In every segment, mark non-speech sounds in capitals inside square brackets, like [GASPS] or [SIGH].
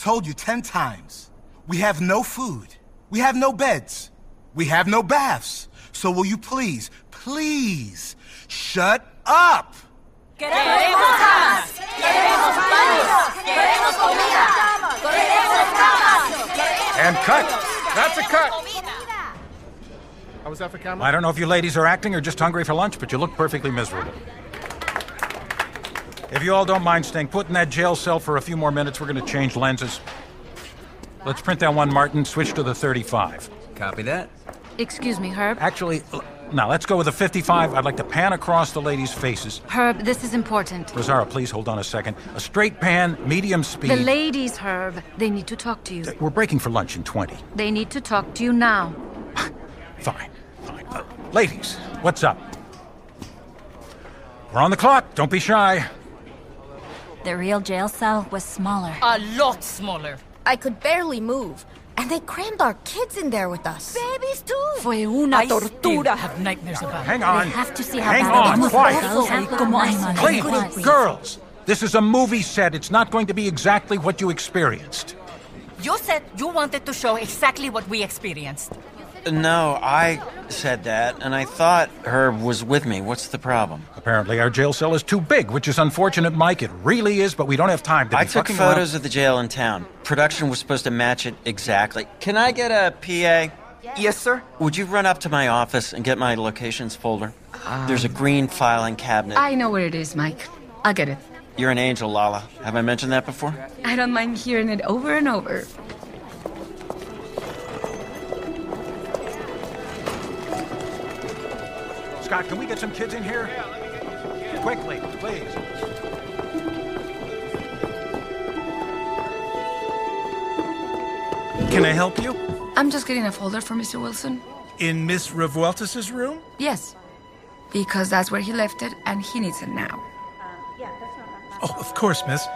told you ten times. We have no food. We have no beds. We have no baths. So will you please, please, shut up? Queremos camas. Queremos baños. Queremos comida. Queremos camas. And cut. That's a cut. How was that for camera? I don't know if you ladies are acting or just hungry for lunch, but you look perfectly miserable. If you all don't mind staying put in that jail cell for a few more minutes, we're going to change lenses. Let's print that one, Martin. Switch to the 35. Copy that. Excuse me, Herb. Actually, now let's go with the 55. I'd like to pan across the ladies' faces. Herb, this is important. Rosaura, please hold on a second. A straight pan, medium speed. The ladies, Herb, they need to talk to you. We're breaking for lunch in 20. They need to talk to you now. [LAUGHS] Fine, fine. Uh, ladies, what's up? We're on the clock. Don't be shy. The real jail cell was smaller. A lot smaller. I could barely move. And they crammed our kids in there with us. Babies too. Fue una I still tortura. have nightmares about it. Hang on. We have to see how Hang bad on, it quiet. Careful, como animales. Please, girls, this is a movie set. It's not going to be exactly what you experienced. You said you wanted to show exactly what we experienced. No, I said that, and I thought Herb was with me. What's the problem? Apparently, our jail cell is too big, which is unfortunate, Mike. It really is, but we don't have time to I be took photos around. of the jail in town. Production was supposed to match it exactly. Can I get a PA? Yes, sir. Would you run up to my office and get my locations folder? There's a um, green filing cabinet. I know where it is, Mike. I'll get it. You're an angel, Lala. Have I mentioned that before? I don't mind hearing it over and over. Scott, can we get some kids in here? Yeah, let me get some kids. Quickly, please. Can I help you? I'm just getting a folder for Mr. Wilson. In Miss Revueltas' room? Yes. Because that's where he left it, and he needs it now. Uh, yeah, that's not my fault. Oh, of course, miss.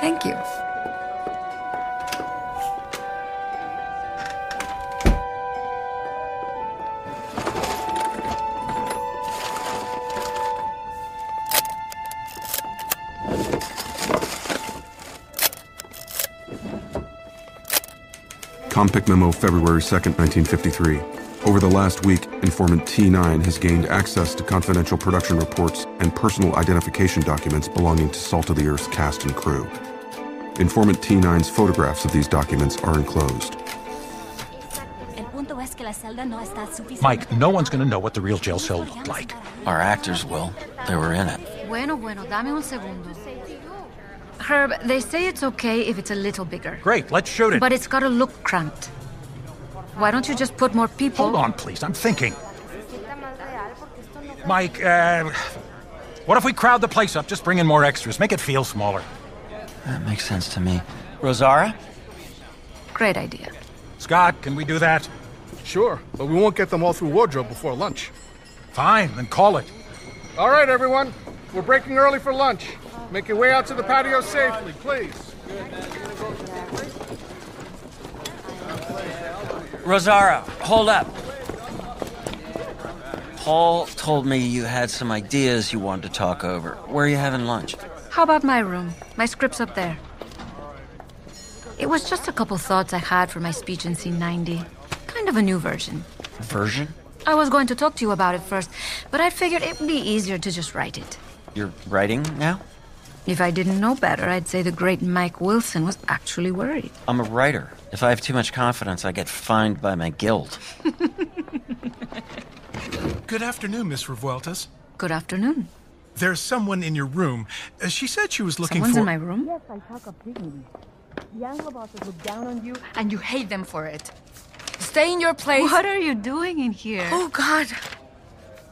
Thank you. Compic Memo, February 2nd, 1953. Over the last week, informant T9 has gained access to confidential production reports and personal identification documents belonging to Salt of the Earth's cast and crew. Informant T9's photographs of these documents are enclosed. El punto es que la celda no está suficiente. Mike, no one's going to know what the real jail cell looked like. Our actors will. They were in it. Bueno, bueno, dame un segundo. Herb, they say it's okay if it's a little bigger. Great, let's shoot it. But it's gotta look cramped. Why don't you just put more people? Hold on, please. I'm thinking. Mike, uh, what if we crowd the place up? Just bring in more extras. Make it feel smaller. That makes sense to me. Rosaura? Great idea. Scott, can we do that? Sure, but we won't get them all through wardrobe before lunch. Fine, then call it. All right, everyone. We're breaking early for lunch. Make your way out to the patio safely, please. Rosaura, hold up. Paul told me you had some ideas you wanted to talk over. Where are you having lunch? How about my room? My script's up there. It was just a couple thoughts I had for my speech in scene 90. Kind of a new version. Version? I was going to talk to you about it first, but I figured it would be easier to just write it. You're writing now? If I didn't know better, I'd say the great Mike Wilson was actually worried. I'm a writer. If I have too much confidence, I get fined by my guild. [LAUGHS] Good afternoon, Miss Revueltas. Good afternoon. There's someone in your room. Uh, she said she was looking Someone's for. in my room? Yes, I talk of dignity. The Anglo bosses look down on you, and you hate them for it. Stay in your place. What are you doing in here? Oh, God.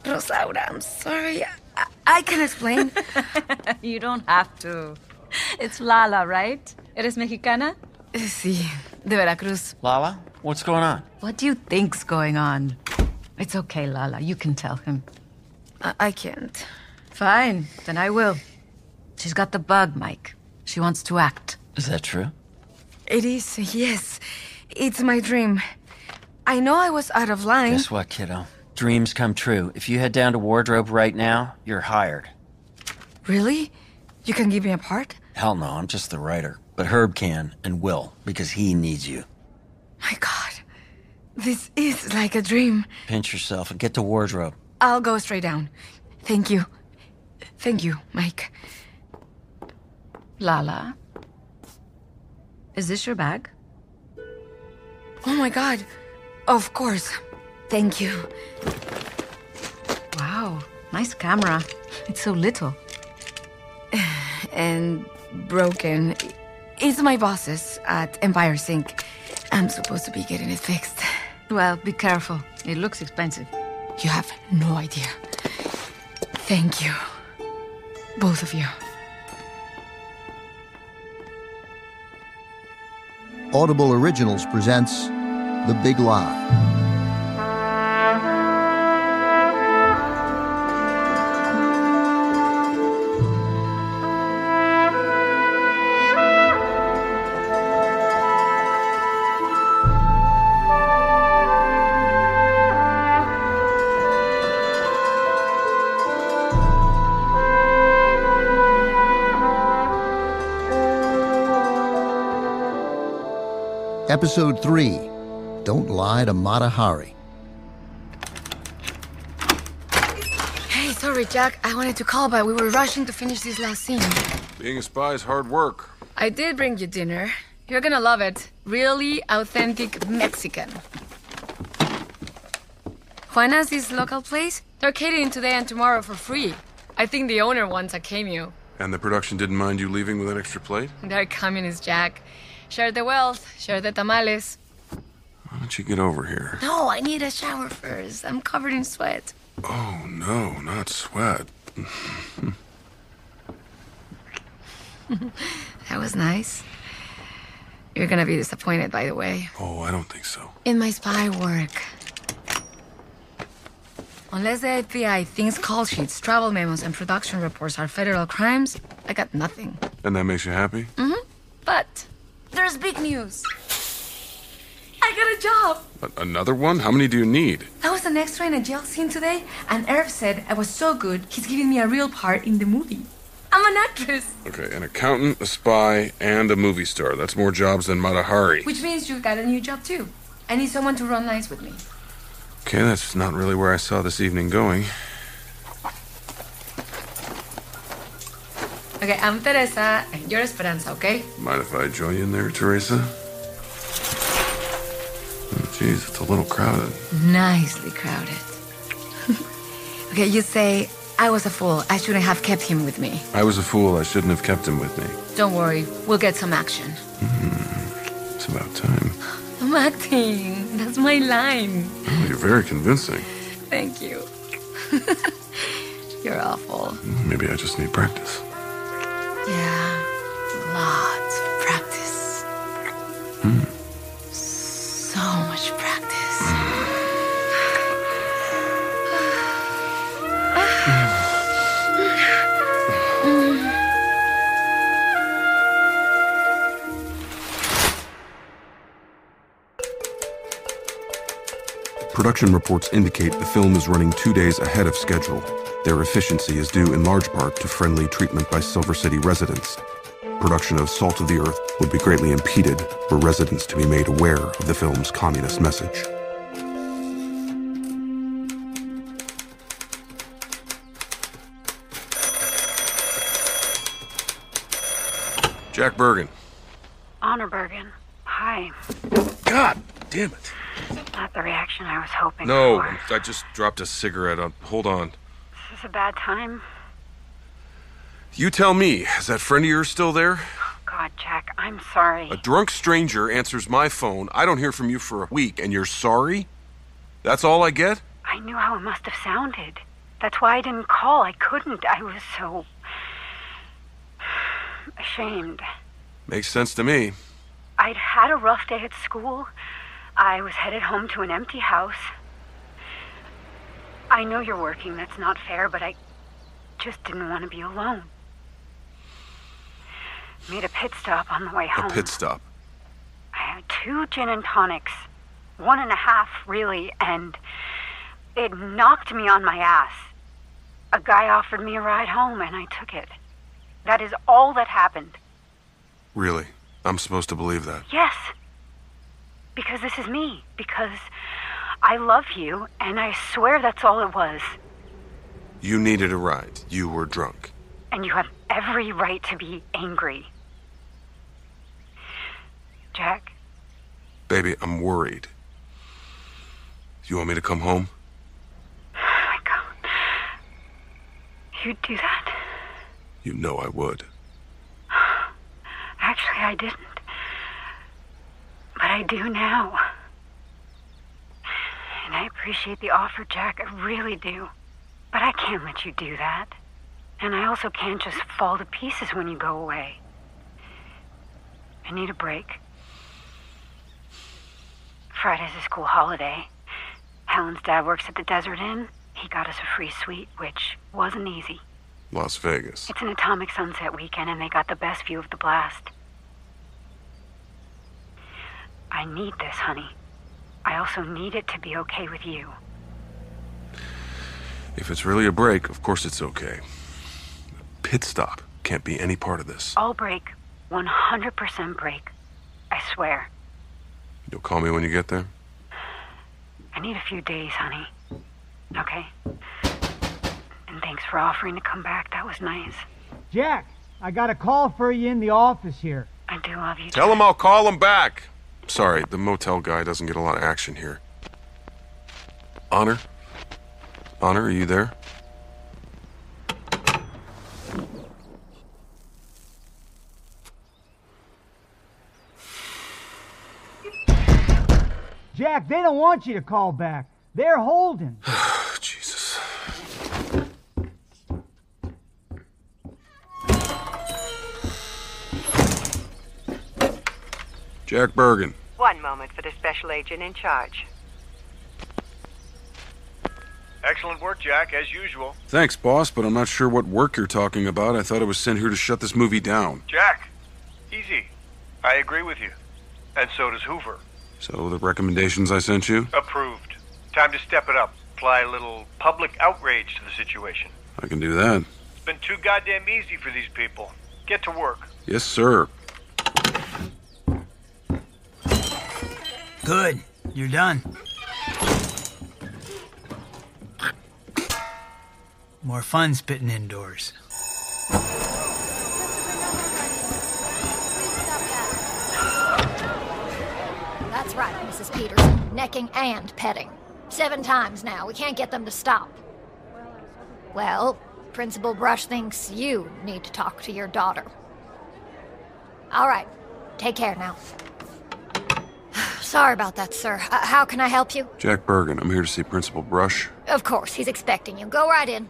Rosaura, I'm sorry. I, I can explain. [LAUGHS] you don't have to. It's Lala, right? ¿Eres mexicana? sí, de Veracruz. Lala, what's going on? What do you think's going on? It's okay, Lala. You can tell him. I, I can't. Fine, then I will. She's got the bug, Mike. She wants to act. Is that true? It is, yes. It's my dream. I know I was out of line. Guess what, kiddo? Dreams come true. If you head down to wardrobe right now, you're hired. Really? You can give me a part? Hell no, I'm just the writer. But Herb can and will because he needs you. My god. This is like a dream. Pinch yourself and get to wardrobe. I'll go straight down. Thank you. Thank you, Mike. Lala? Is this your bag? Oh my god. Of course. Thank you. Wow, nice camera. It's so little. [SIGHS] And broken. It's my boss's at Empire Zinc. I'm supposed to be getting it fixed. Well, be careful. It looks expensive. You have no idea. Thank you. Both of you. Audible Originals presents The Big Lie. Episode 3 Don't Lie to Mata Hari. Hey, sorry, Jack. I wanted to call, but we were rushing to finish this last scene. Being a spy is hard work. I did bring you dinner. You're gonna love it. Really authentic Mexican. Juana's this local place. They're catering today and tomorrow for free. I think the owner wants a cameo. And the production didn't mind you leaving with an extra plate? They're communist, Jack. Share the wealth, share the tamales. Why don't you get over here? No, I need a shower first. I'm covered in sweat. Oh, no, not sweat. [LAUGHS] That was nice. You're gonna be disappointed, by the way. Oh, I don't think so. In my spy work. Unless the FBI thinks call sheets, travel memos, and production reports are federal crimes, I got nothing. And that makes you happy? Mm-hmm. But there's big news. I got a job. A- another one? How many do you need? I was an extra in a jail scene today, and Irv said I was so good, he's giving me a real part in the movie. I'm an actress, Okay, an accountant, a spy, and a movie star. That's more jobs than Mata Hari. which means you've got a new job too. I need someone to run lines with me. Okay, that's not really where I saw this evening going. Okay, I'm Teresa, and you're Esperanza, okay? Mind if I join you in there, Teresa? Oh, Jeez, it's a little crowded. Nicely crowded. [LAUGHS] okay, you say I was a fool. I shouldn't have kept him with me. I was a fool. I shouldn't have kept him with me. Don't worry, we'll get some action. Hmm, it's about time. [GASPS] I'm acting. That's my line. Oh, you're very convincing. Thank you. [LAUGHS] You're awful. Maybe I just need practice. Yeah, lots of practice. Hmm. So much practice. Production reports indicate the film is running two days ahead of schedule. Their efficiency is due in large part to friendly treatment by Silver City residents. Production of Salt of the Earth would be greatly impeded were residents to be made aware of the film's communist message. Jack Bergen. Honor Bergen. Hi. God damn it. Not the reaction I was hoping No, for. I just dropped a cigarette. On, hold on. Is this a bad time? You tell me, is that friend of yours still there? God, Jack, I'm sorry. A drunk stranger answers my phone. I don't hear from you for a week, and you're sorry? That's all I get? I knew how it must have sounded. That's why I didn't call. I couldn't. I was so. [SIGHS] ashamed. Makes sense to me. I'd had a rough day at school. I was headed home to an empty house. I know you're working. That's not fair, but I just didn't want to be alone. Made a pit stop on the way home. A pit stop. I had two gin and tonics. One and a half, really, and it knocked me on my ass. A guy offered me a ride home, and I took it. That is all that happened. Really? I'm supposed to believe that. Yes. Because this is me. Because I love you, and I swear that's all it was. You needed a ride. You were drunk. And you have every right to be angry. Jack, Baby, I'm worried. You want me to come home? Oh, you'd do that? You know I would. Actually, I didn't. I do now. And I appreciate the offer, Jack. I really do. But I can't let you do that. And I also can't just fall to pieces when you go away. I need a break. Friday's a school holiday. Helen's dad works at the Desert Inn. He got us a free suite, which wasn't easy. Las Vegas. It's an atomic sunset weekend, and they got the best view of the blast. I need this, honey. I also need it to be okay with you. If it's really a break, of course it's okay. Pit stop can't be any part of this. All break. 100% break. I swear. You'll call me when you get there? I need a few days, honey. Okay? And thanks for offering to come back. That was nice. Jack, I got a call for you in the office here. I do love you. Tell him I'll call him back. Sorry, the motel guy doesn't get a lot of action here. Honor? Honor, are you there? Jack, they don't want you to call back. They're holding. Jesus. Jack Bergen. One moment for the special agent in charge. Excellent work, Jack, as usual. Thanks, boss, but I'm not sure what work you're talking about. I thought I was sent here to shut this movie down. Jack, easy. I agree with you. And so does Hoover. So, the recommendations I sent you? Approved. Time to step it up. Apply a little public outrage to the situation. I can do that. It's been too goddamn easy for these people. Get to work. Yes, sir. Good. You're done. More fun spitting indoors. That's right, Mrs. Peters. Necking and petting. Seven times now. We can't get them to stop. Well, Principal Brush thinks you need to talk to your daughter. All right. Take care now. Sorry about that, sir. Uh, how can I help you? Jack Bergen. I'm here to see Principal Brush. Of course, he's expecting you. Go right in.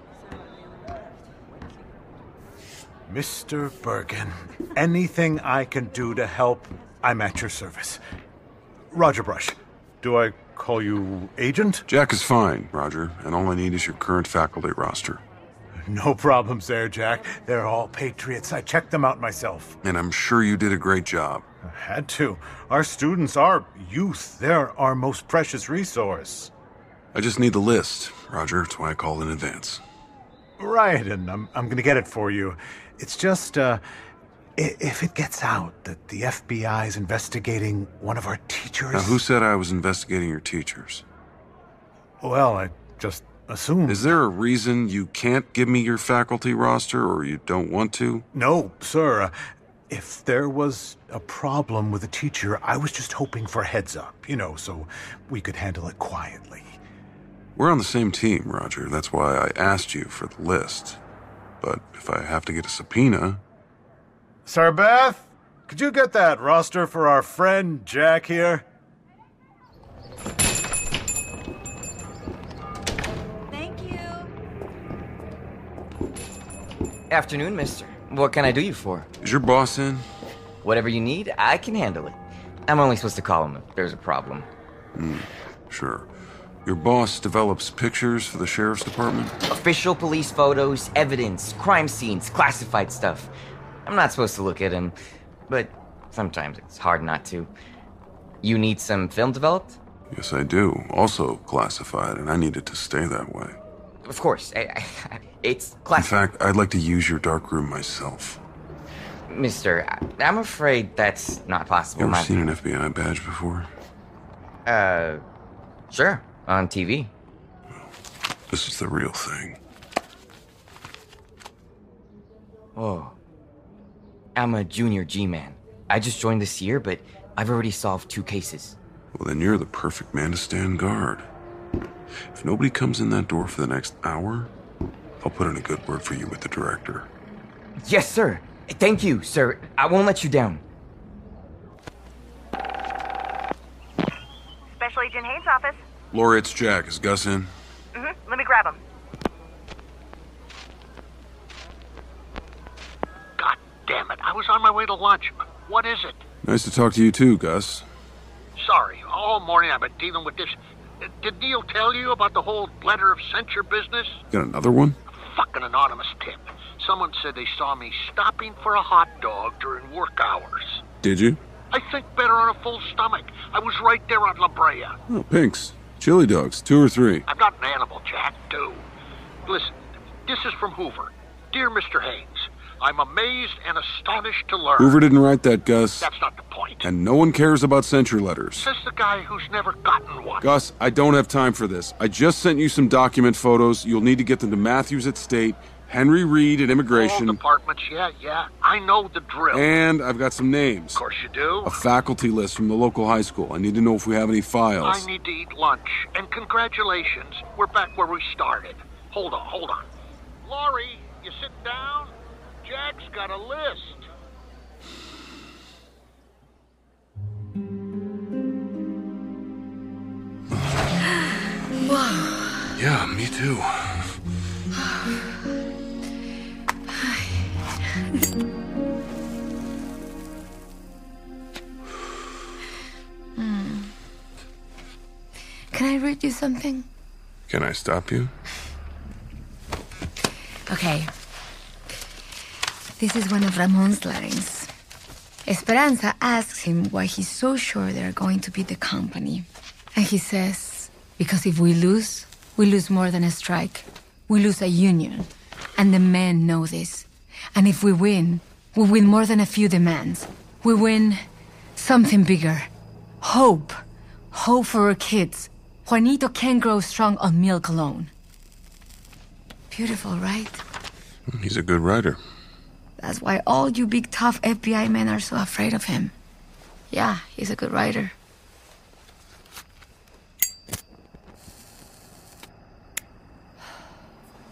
Mr. Bergen, anything I can do to help, I'm at your service. Roger Brush, do I call you agent? Jack is fine, Roger, and all I need is your current faculty roster. No [LAUGHS] problems there, Jack. They're all patriots. I checked them out myself. And I'm sure you did a great job. I had to. Our students are youth. They're our most precious resource. I just need the list, Roger. That's why I called in advance. Right, and I'm, I'm going to get it for you. It's just, uh, if it gets out that the FBI is investigating one of our teachers. Now, who said I was investigating your teachers? Well, I just assumed. Is there a reason you can't give me your faculty roster or you don't want to? No, sir. If there was a problem with a teacher, I was just hoping for a heads up, you know, so we could handle it quietly. We're on the same team, Roger. That's why I asked you for the list. But if I have to get a subpoena, Sir Beth, could you get that roster for our friend Jack here? Thank you. Afternoon, mister. What can I do you for? is your boss in? Whatever you need, I can handle it. I'm only supposed to call him if there's a problem. Hmm, sure. Your boss develops pictures for the sheriff's department? Official police photos, evidence, crime scenes, classified stuff. I'm not supposed to look at him, but sometimes it's hard not to. You need some film developed? Yes, I do. Also classified, and I need it to stay that way. Of course. I, I, [LAUGHS] it's classic. In fact, I'd like to use your dark room myself. Mister, I'm afraid that's not possible. You ever My- seen an FBI badge before? Uh, sure, on TV. This is the real thing. Oh. I'm a junior G-man. I just joined this year, but I've already solved two cases. Well, then you're the perfect man to stand guard. If nobody comes in that door for the next hour, I'll put in a good word for you with the director. Yes, sir. Thank you, sir. I won't let you down. Special Agent Haynes' office. Laura, it's Jack. Is Gus in? Mm-hmm. Let me grab him. God damn it. I was on my way to lunch. What is it? Nice to talk to you too, Gus. Sorry. All morning I've been dealing with this. Did Neil tell you about the whole letter of censure business? Got another one? A Fucking anonymous tip. Someone said they saw me stopping for a hot dog during work hours. Did you? I think better on a full stomach. I was right there on La Brea. Oh, Pinks. Chili dogs, two or three. I'm not an animal, Jack. Do. Listen, this is from Hoover. Dear Mr. Haynes, I'm amazed and astonished to learn. Hoover didn't write that, Gus. That's not the point. And no one cares about censure letters. Says the guy who's never gotten one. Gus, I don't have time for this. I just sent you some document photos. You'll need to get them to Matthews at State, Henry Reed at All Immigration, departments, yeah, yeah. I know the drill. and I've got some names. Of course you do. A faculty list from the local high school. I need to know if we have any files. I need to eat lunch. And congratulations, we're back where we started. Hold on, hold on. Laurie, you sit down? Jack's got a list. Wow. Yeah, me too. Can I read you something? Can I stop you? Okay. This is one of Ramon's lines. Esperanza asks him why he's so sure they're going to beat the company. And he says, because if we lose, we lose more than a strike. We lose a union. And the men know this. And if we win, we win more than a few demands. We win something bigger. Hope. Hope for our kids. Juanito can't grow strong on milk alone. Beautiful, right? He's a good writer. That's why all you big tough FBI men are so afraid of him. Yeah, he's a good writer.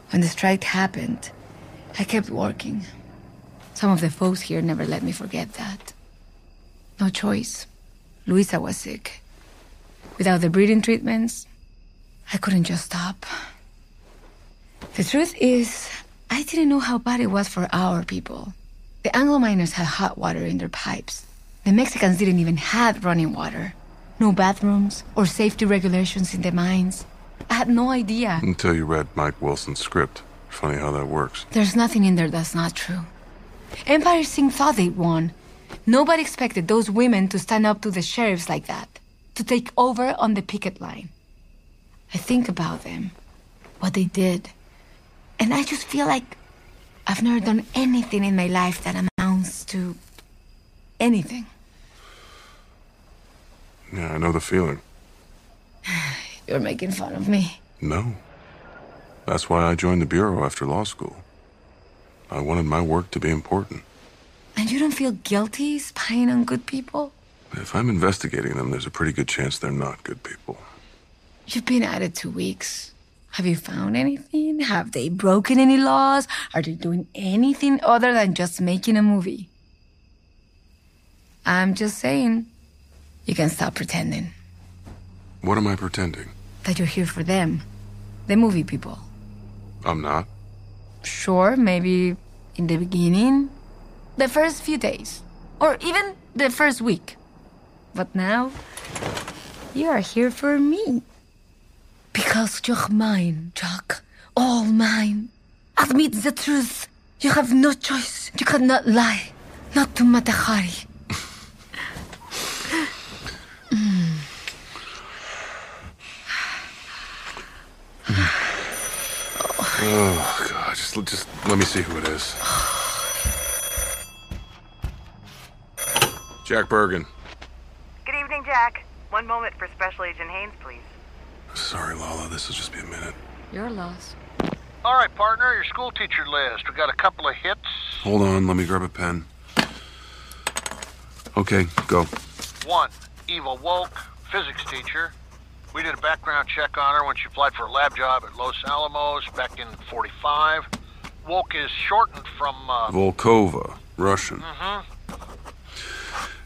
When the strike happened, I kept working. Some of the folks here never let me forget that. No choice. Luisa was sick. Without the breathing treatments, I couldn't just stop. The truth is, I didn't know how bad it was for our people. The Anglo miners had hot water in their pipes. The Mexicans didn't even have running water. No bathrooms or safety regulations in the mines. I had no idea. Until you read Mike Wilson's script. Funny how that works. There's nothing in there that's not true. Empire Zinc thought they'd won. Nobody expected those women to stand up to the sheriffs like that, to take over on the picket line. I think about them, what they did, and I just feel like I've never done anything in my life that amounts to anything. Yeah, I know the feeling. [SIGHS] You're making fun of me. No. That's why I joined the Bureau after law school. I wanted my work to be important. And you don't feel guilty spying on good people? If I'm investigating them, there's a pretty good chance they're not good people. You've been at it two weeks. Have you found anything? Have they broken any laws? Are they doing anything other than just making a movie? I'm just saying, you can stop pretending What am I pretending? that you're here for them, the movie people. I'm not. Sure, maybe in the beginning, the first few days, or even the first week. But now, you are here for me. Because you're mine, Jack. All mine. Admit the truth. You have no choice. You cannot lie. Not to Mata Hari. Mm. Oh God! Just, just let me see who it is. Jack Bergen. Good evening, Jack. One moment for Special Agent Haynes, please. Sorry, Lala, this will just be a minute. You're lost. All right, partner, your school teacher list. We got a couple of hits. Hold on, let me grab a pen. Okay, go. One, Eva Woke, physics teacher. We did a background check on her when she applied for a lab job at Los Alamos back in 45. Woke is shortened from, uh... Volkova, Russian. mhm.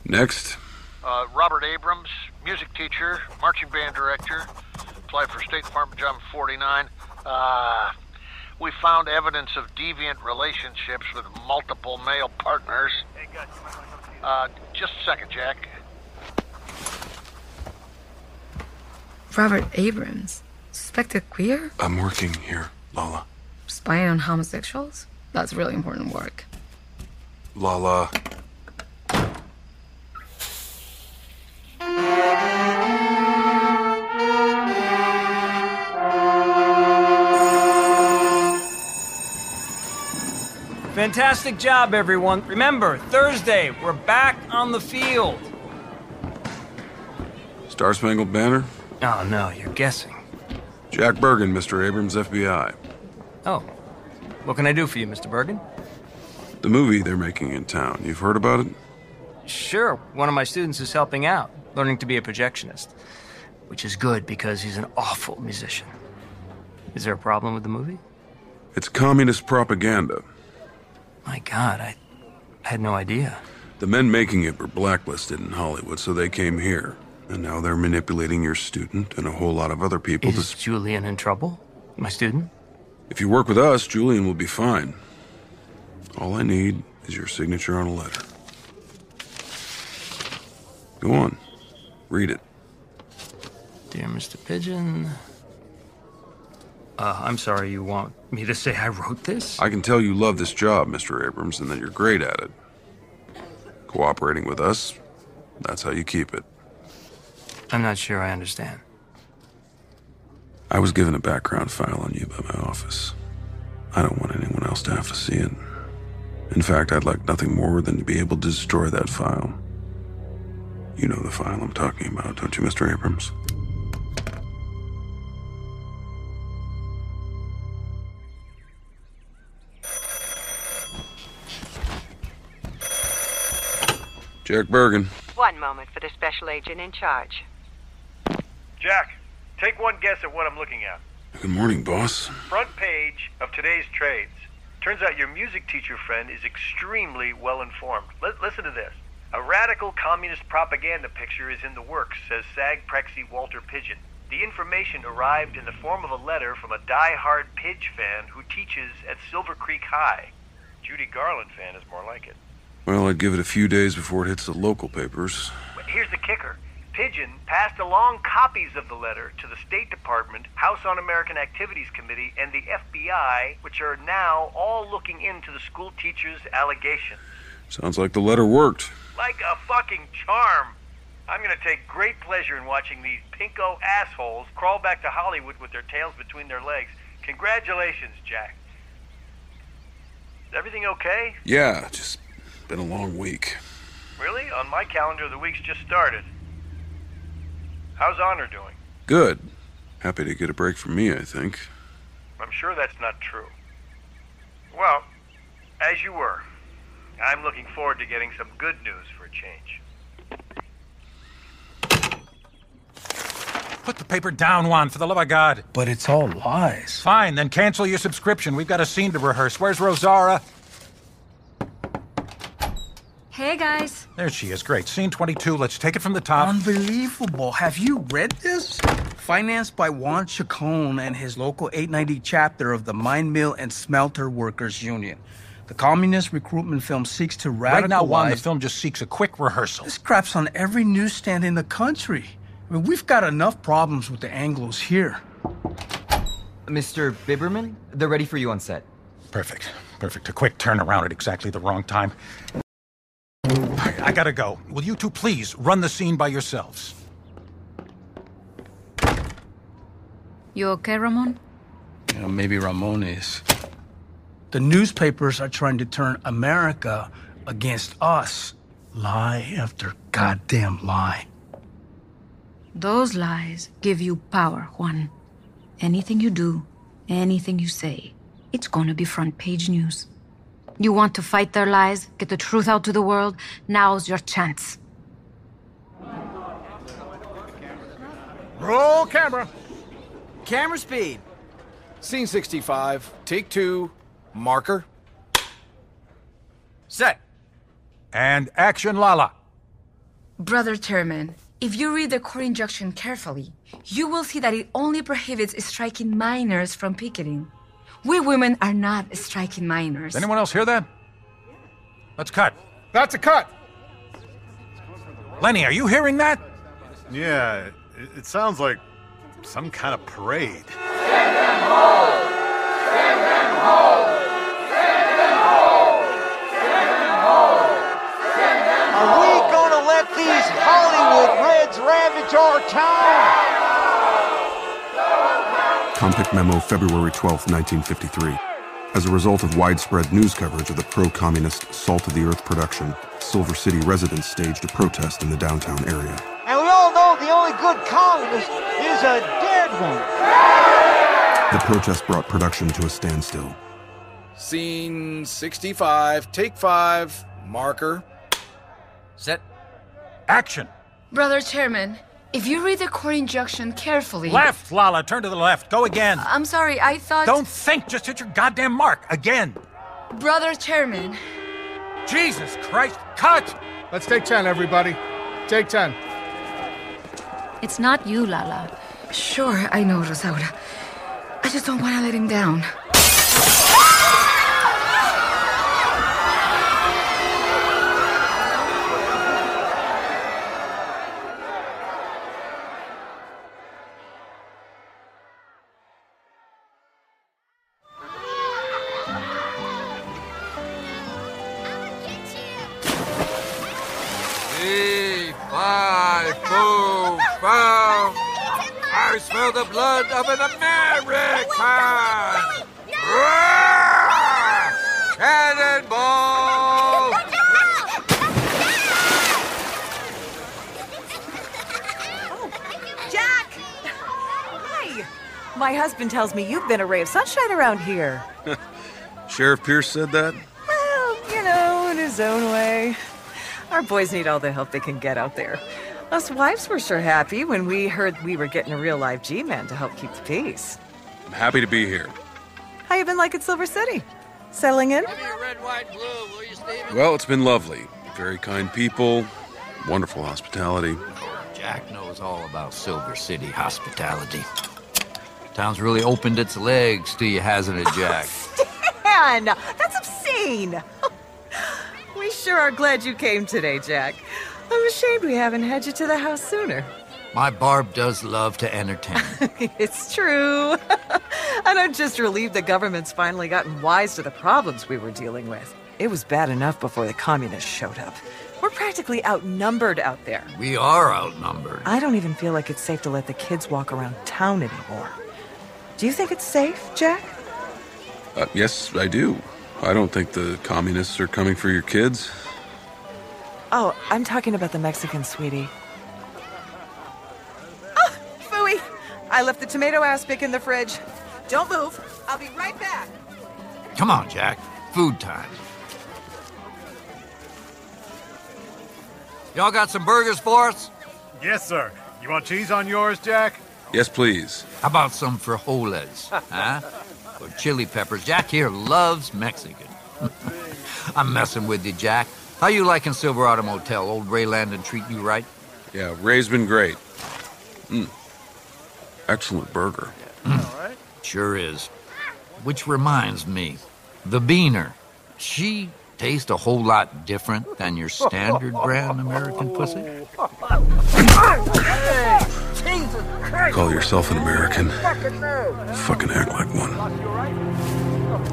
Next, Uh, Robert Abrams, music teacher, marching band director. Applied for State Department job in 49. Uh, we found evidence of deviant relationships with multiple male partners. Uh, just a second, Jack. Robert Abrams, suspected queer? I'm working here, Lala. Spying on homosexuals? That's really important work. Lala. Fantastic job, everyone. Remember, Thursday, we're back on the field. Star Spangled Banner? Oh, no, you're guessing. Jack Bergen, Mr. Abrams, FBI. Oh. What can I do for you, Mr. Bergen? The movie they're making in town. You've heard about it? Sure, one of my students is helping out, learning to be a projectionist. Which is good because he's an awful musician. Is there a problem with the movie? It's communist propaganda. My god, I, I had no idea. The men making it were blacklisted in Hollywood, so they came here. And now they're manipulating your student and a whole lot of other people Is to. Julian in trouble? My student? If you work with us, Julian will be fine. All I need is your signature on a letter. Go on. Read it. Dear Mr. Pidgeon. Uh, I'm sorry, you want me to say I wrote this? I can tell you love this job, Mr. Abrams, and that you're great at it. Cooperating with us, that's how you keep it. I'm not sure I understand. I was given a background file on you by my office. I don't want anyone else to have to see it. In fact, I'd like nothing more than to be able to destroy that file. You know the file I'm talking about, don't you, Mr. Abrams? Jack Bergen. One moment for the special agent in charge. Jack, take one guess at what I'm looking at. Good morning, boss. Front page of today's trades. Turns out your music teacher friend is extremely well informed. Let, listen to this. A radical communist propaganda picture is in the works, says SAG Prexy Walter Pidgeon. The information arrived in the form of a letter from a die-hard Pidge fan who teaches at Silver Creek High. Judy Garland fan is more like it. Well, I'd give it a few days before it hits the local papers. But Here's the kicker. Pidgeon passed along copies of the letter to the State Department, House Un-American Activities Committee, and the FBI, which are now all looking into the school teacher's allegations. Sounds like the letter worked. Like a fucking charm. I'm gonna take great pleasure in watching these pinko assholes crawl back to Hollywood with their tails between their legs. Congratulations, Jack. Is everything okay? Yeah, just been a long week. Really? On my calendar, the week's just started. How's Honor doing? Good. Happy to get a break from me, I think. I'm sure that's not true. Well, as you were, I'm looking forward to getting some good news for a change. Put the paper down, Juan, for the love of God. But it's all lies. Fine, then cancel your subscription. We've got a scene to rehearse. Where's Rosaura? Hey, guys. There she is. Great. Scene 22. Let's take it from the top. Unbelievable. Have you read this? Financed by Juan Chacon and his local 890 chapter of the Mine Mill and Smelter Workers Union. The communist recruitment film seeks to radicalize... Right now, Juan, the film just seeks a quick rehearsal. This crap's on every newsstand in the country. I mean, we've got enough problems with the Anglos here. Mr. Biberman, they're ready for you on set. Perfect. Perfect. A quick turnaround at exactly the wrong time. I gotta go. Will you two please run the scene by yourselves? You okay, Ramon? Yeah, maybe Ramon is. The newspapers are trying to turn America against us. Lie after goddamn lie. Those lies give you power, Juan. Anything you do, anything you say, it's gonna be front page news. You want to fight their lies, get the truth out to the world? Now's your chance. Roll camera. Camera speed. Scene 65. Take two. Marker. Set. And action, Lala. Brother Chairman, if you read the court injunction carefully, you will see that it only prohibits striking miners from picketing. We women are not striking miners. Does anyone else hear that? Let's cut. That's a cut. Lenny, are you hearing that? Yeah, it, it sounds like some kind of parade. Send them home! Send them home! Send them home! Send them home! Send them home! Are we gonna let these Hollywood Reds ravage our town? Compic Memo, February 12, 1953. As a result of widespread news coverage of the pro communist Salt of the Earth production, Silver City residents staged a protest in the downtown area. And we all know the only good communist is a dead one. The protest brought production to a standstill. Scene 65. Take five. Marker. Set. Action. Brother Chairman, if you read the court injunction carefully. Left, Lala. Turn to the left. Go again. I'm sorry, I thought. Don't think. Just hit your goddamn mark. Again. Brother Chairman. Jesus Christ. Cut. Let's take 10, everybody. Take 10. It's not you, Lala. Sure, I know, Rosaura. I just don't want to let him down. Blood of an American. Roar! Cannonball! Jack! Hi! My husband tells me you've been a ray of sunshine around here. [LAUGHS] Sheriff Pierce said that? Well, you know, in his own way. Our boys need all the help they can get out there. Us wives were sure happy when we heard we were getting a real live G-man to help keep the peace. I'm happy to be here. How you been like at Silver City? Settling in? Well, it's been lovely. Very kind people, wonderful hospitality. Jack knows all about Silver City hospitality. Town's really opened its legs to you, hasn't it, [LAUGHS] oh, Jack? Man, that's obscene! [LAUGHS] we sure are glad you came today, Jack. I'm ashamed we haven't had you to the house sooner. My Barb does love to entertain. [LAUGHS] it's true. [LAUGHS] and I'm just relieved the government's finally gotten wise to the problems we were dealing with. It was bad enough before the communists showed up. We're practically outnumbered out there. we are outnumbered. I don't even feel like it's safe to let the kids walk around town anymore. Do you think it's safe, Jack? Uh, yes, I do. I don't think the communists are coming for your kids. Oh, I'm talking about the Mexican sweetie. Ah, phooey! I left the tomato aspic in the fridge. Don't move. I'll be right back. Come on, Jack. Food time. Y'all got some burgers for us? Yes, sir. You want cheese on yours, Jack? Yes, please. How about some frijoles? huh? Or chili peppers? Jack here loves Mexican. [LAUGHS] I'm messing with you, Jack. How you liking Silverado Motel? Old Ray Landon treating you right? Yeah, Ray's been great. Mm. Excellent burger. Sure is. Which reminds me, the Beaner. She tastes a whole lot different than your standard brand American pussy. Call yourself an American. Fucking act like one.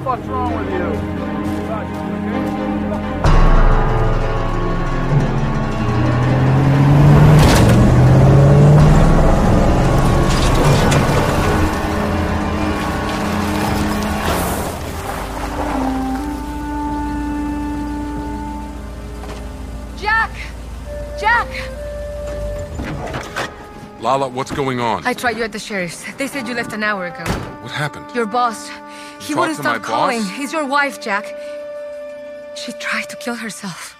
What's wrong with you? Lala, what's going on? I tried you at the sheriff's. They said you left an hour ago. What happened? Your boss. He wouldn't stop calling. boss? He's your wife, Jack. She tried to kill herself.